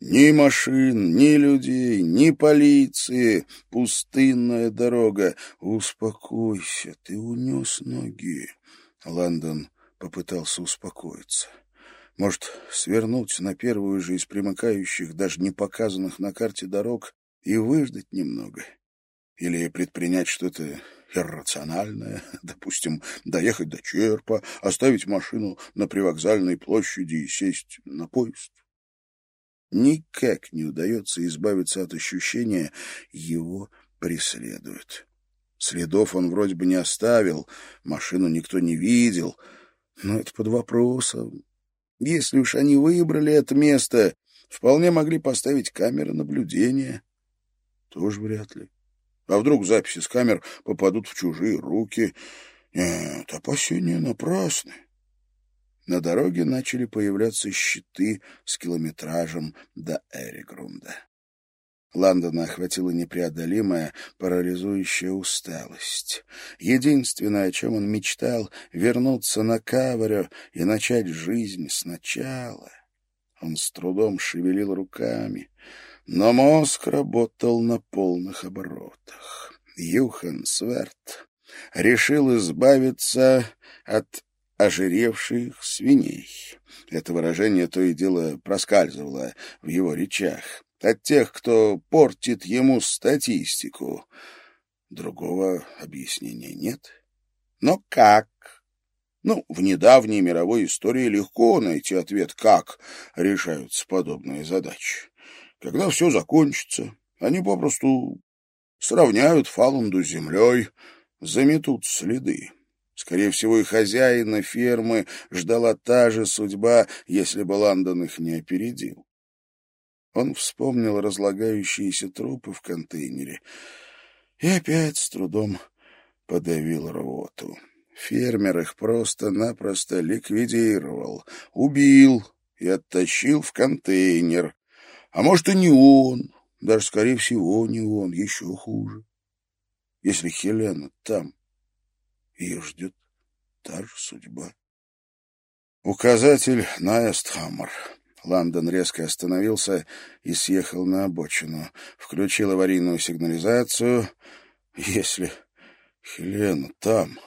Ни машин, ни людей, ни полиции. Пустынная дорога. Успокойся, ты унес ноги. Лондон попытался успокоиться. Может, свернуть на первую же из примыкающих, даже не показанных на карте дорог, и выждать немного? Или предпринять что-то иррациональное, допустим, доехать до Черпа, оставить машину на привокзальной площади и сесть на поезд? Никак не удается избавиться от ощущения, его преследуют. Следов он вроде бы не оставил, машину никто не видел, но это под вопросом. Если уж они выбрали это место, вполне могли поставить камеры наблюдения. Тоже вряд ли. А вдруг записи с камер попадут в чужие руки? Нет, опасения напрасны. На дороге начали появляться щиты с километражем до Эригрунда. Лондона охватила непреодолимая, парализующая усталость. Единственное, о чем он мечтал — вернуться на Каварю и начать жизнь сначала. Он с трудом шевелил руками, но мозг работал на полных оборотах. Юхан Сверт решил избавиться от ожиревших свиней. Это выражение то и дело проскальзывало в его речах от тех, кто портит ему статистику. Другого объяснения нет. Но как? Ну, в недавней мировой истории легко найти ответ, как решаются подобные задачи. Когда все закончится, они попросту сравняют Фалунду с землей, заметут следы. Скорее всего, и хозяина фермы ждала та же судьба, если бы Лондон их не опередил. Он вспомнил разлагающиеся трупы в контейнере и опять с трудом подавил рвоту. Фермер их просто-напросто ликвидировал, убил и оттащил в контейнер. А может, и не он, даже, скорее всего, не он, еще хуже. Если Хелена там, ее ждет та же судьба. Указатель на Эстхаммер. Лондон резко остановился и съехал на обочину. Включил аварийную сигнализацию. Если Хелена там,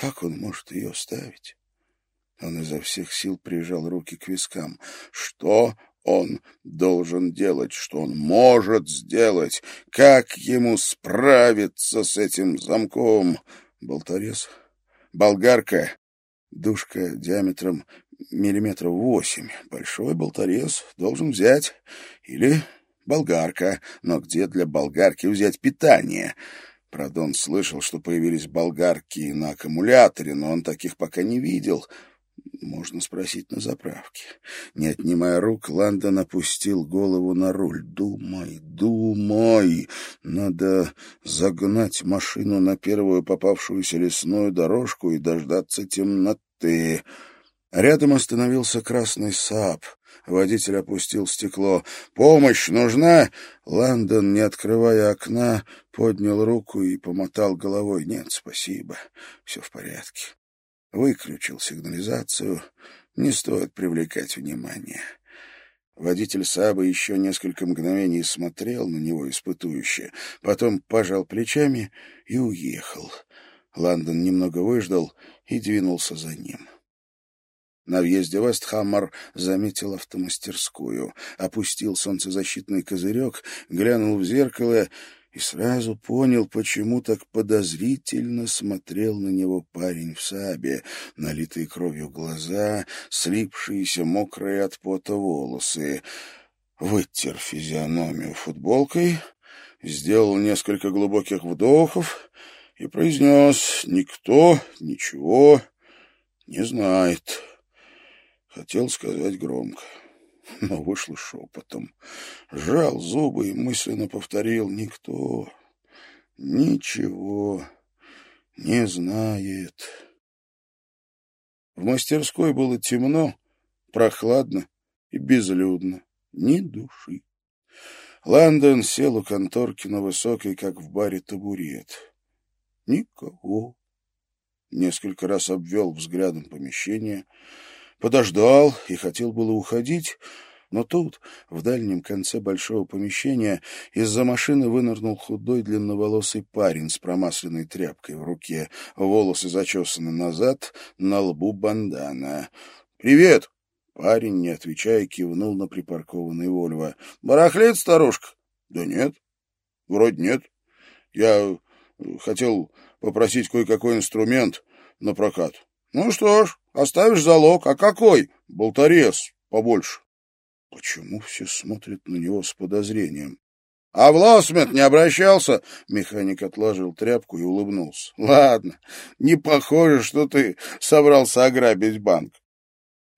как он может ее оставить? Он изо всех сил прижал руки к вискам. Что он должен делать, что он может сделать, как ему справиться с этим замком? Болторез, болгарка, душка диаметром миллиметров восемь. Большой болторез должен взять. Или болгарка. Но где для болгарки взять питание? Правда, он слышал, что появились болгарки на аккумуляторе, но он таких пока не видел. Можно спросить на заправке. Не отнимая рук, Ландон опустил голову на руль. «Думай, думай! Надо загнать машину на первую попавшуюся лесную дорожку и дождаться темноты». Рядом остановился красный Saab. Водитель опустил стекло. «Помощь нужна?» Ландон, не открывая окна, поднял руку и помотал головой. «Нет, спасибо. Все в порядке». Выключил сигнализацию. Не стоит привлекать внимание. Водитель Саба еще несколько мгновений смотрел на него испытующе, потом пожал плечами и уехал. Лондон немного выждал и двинулся за ним. На въезде в Вестхаммер заметил автомастерскую, опустил солнцезащитный козырек, глянул в зеркало и сразу понял, почему так подозрительно смотрел на него парень в сабе, налитые кровью глаза, слипшиеся мокрые от пота волосы. Вытер физиономию футболкой, сделал несколько глубоких вдохов и произнес «Никто ничего не знает». Хотел сказать громко, но вышло шепотом. Жал зубы и мысленно повторил «Никто, ничего не знает». В мастерской было темно, прохладно и безлюдно, ни души. Лондон сел у конторки на высокой, как в баре, табурет. Никого. Несколько раз обвел взглядом помещение — подождал и хотел было уходить, Но тут, в дальнем конце большого помещения, из-за машины вынырнул худой длинноволосый парень с промасленной тряпкой в руке, волосы зачесаны назад, на лбу бандана. «Привет!» Парень, не отвечая, кивнул на припаркованный Вольво. «Барахлит, старушка?» «Да нет. Вроде нет. Я хотел попросить кое-какой инструмент на прокат. Ну что ж, оставишь залог. А какой? Болторез побольше. Почему все смотрят на него с подозрением? А в Лосмет не обращался? Механик отложил тряпку и улыбнулся. Ладно, не похоже, что ты собрался ограбить банк.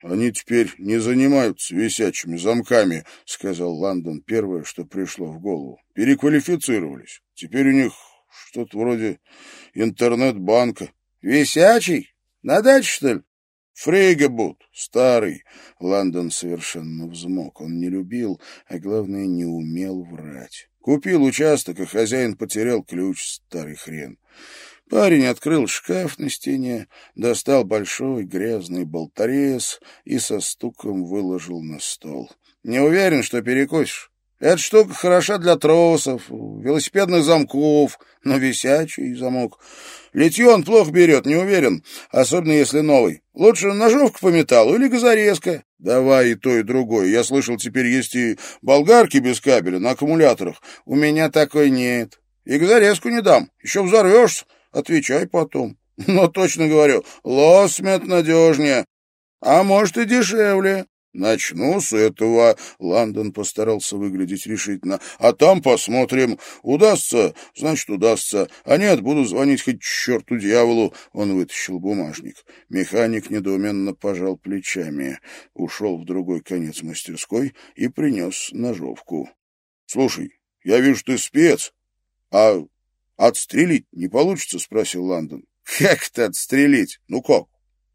Они теперь не занимаются висячими замками, сказал Лондон первое, что пришло в голову. Переквалифицировались. Теперь у них что-то вроде интернет-банка. Висячий? На даче, что ли? Фрейгебут, старый. Лондон совершенно взмок. Он не любил, а главное, не умел врать. Купил участок, а хозяин потерял ключ, старый хрен. Парень открыл шкаф на стене, достал большой грязный болторез и со стуком выложил на стол. «Не уверен, что перекусишь. Эта штука хороша для тросов, велосипедных замков, но висячий замок. Литье он плохо берет, не уверен, особенно если новый. Лучше ножовка по металлу или газорезка. Давай и то, и другое. Я слышал, теперь есть и болгарки без кабеля на аккумуляторах. У меня такой нет. И газорезку не дам. Еще взорвешься. Отвечай потом. Но точно говорю, лосмет надежнее. А может и дешевле. Начну с этого. Лондон постарался выглядеть решительно. А там посмотрим. Удастся, значит, удастся. А нет, буду звонить хоть черту дьяволу. Он вытащил бумажник. Механик недоуменно пожал плечами. Ушел в другой конец мастерской и принес ножовку. — Слушай, я вижу, ты спец. А отстрелить не получится? — спросил Лондон. — Как это отстрелить? Ну как?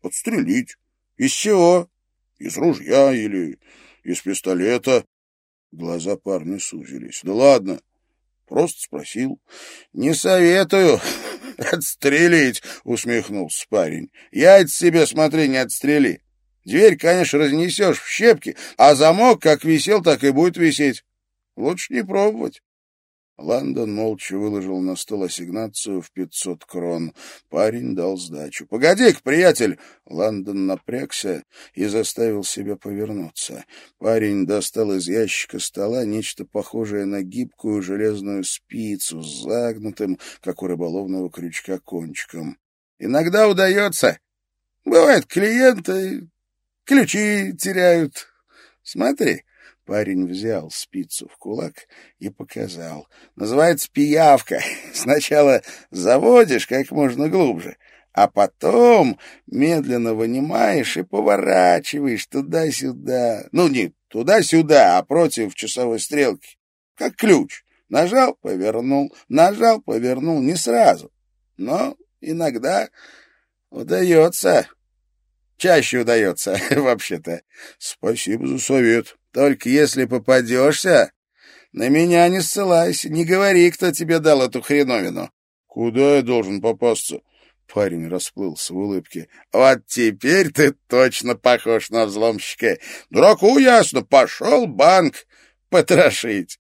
Отстрелить. Из чего? Из ружья или из пистолета. Глаза парня сузились. Да ладно, просто спросил. Не советую отстрелить, усмехнулся парень. Яйца себе, смотри, не отстрели. Дверь, конечно, разнесешь в щепки, а замок как висел, так и будет висеть. Лучше не пробовать. Лондон молча выложил на стол ассигнацию в пятьсот крон. Парень дал сдачу. «Погоди-ка, приятель!» Лондон напрягся и заставил себя повернуться. Парень достал из ящика стола нечто похожее на гибкую железную спицу с загнутым, как у рыболовного крючка, кончиком. «Иногда удается. Бывает, клиенты ключи теряют. Смотри». Парень взял спицу в кулак и показал. Называется пиявка. Сначала заводишь как можно глубже, а потом медленно вынимаешь и поворачиваешь туда-сюда. Ну, не туда-сюда, а против часовой стрелки. Как ключ. Нажал, повернул, нажал, повернул. Не сразу. Но иногда удается. Чаще удается, вообще-то. Спасибо за совет. Только если попадешься, на меня не ссылайся, не говори, кто тебе дал эту хреновину. Куда я должен попасться? Парень расплылся в улыбке. Вот теперь ты точно похож на взломщика. Дураку ясно, пошел банк потрошить.